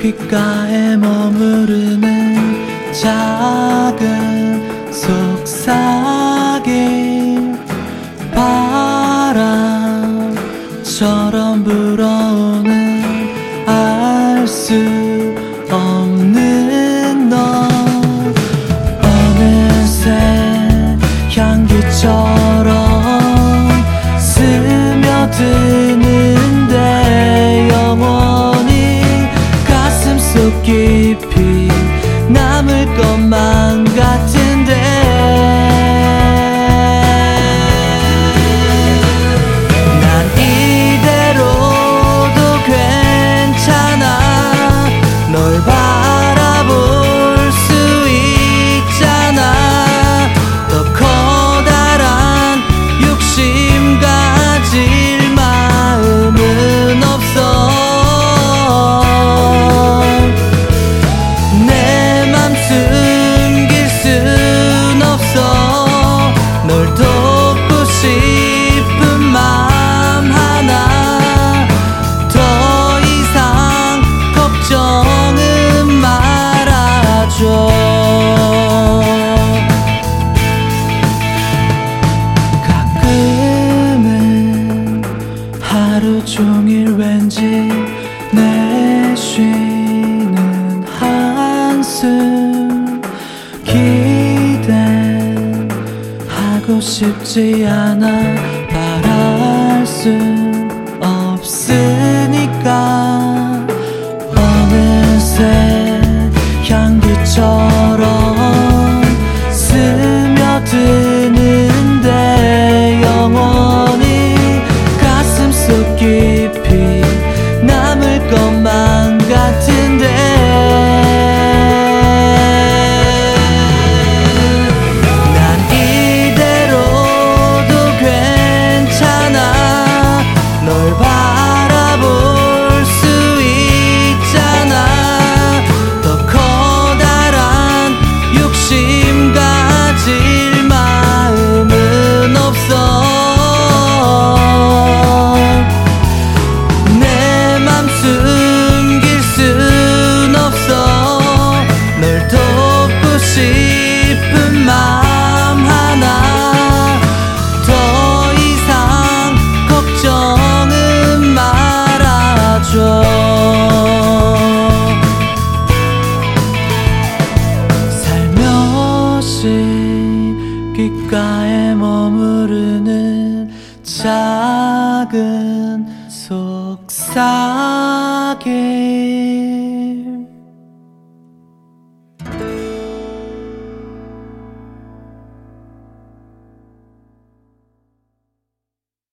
귓가에 머무르는 작은 속삭임. 바람처럼 불어오는 알 수 없는 너. 어느새 향기처럼 스며드 깊이 남을 것만 같은 종일 왠지 내쉬는 한숨 기대하고 싶지 않아 바랄 순 없으니까 어느새 향기처럼 귓가에 머무르는 작은 속삭임